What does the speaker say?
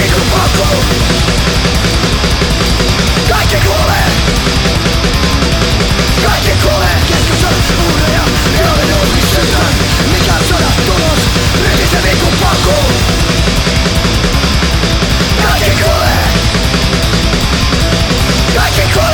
Pico poco Dajcie głowę Dajcie głowę Ciężko coraz uleja Biorę do zniszczenia Mika coraz donos Rydy się mi kupaku Dajcie głowę Dajcie głowę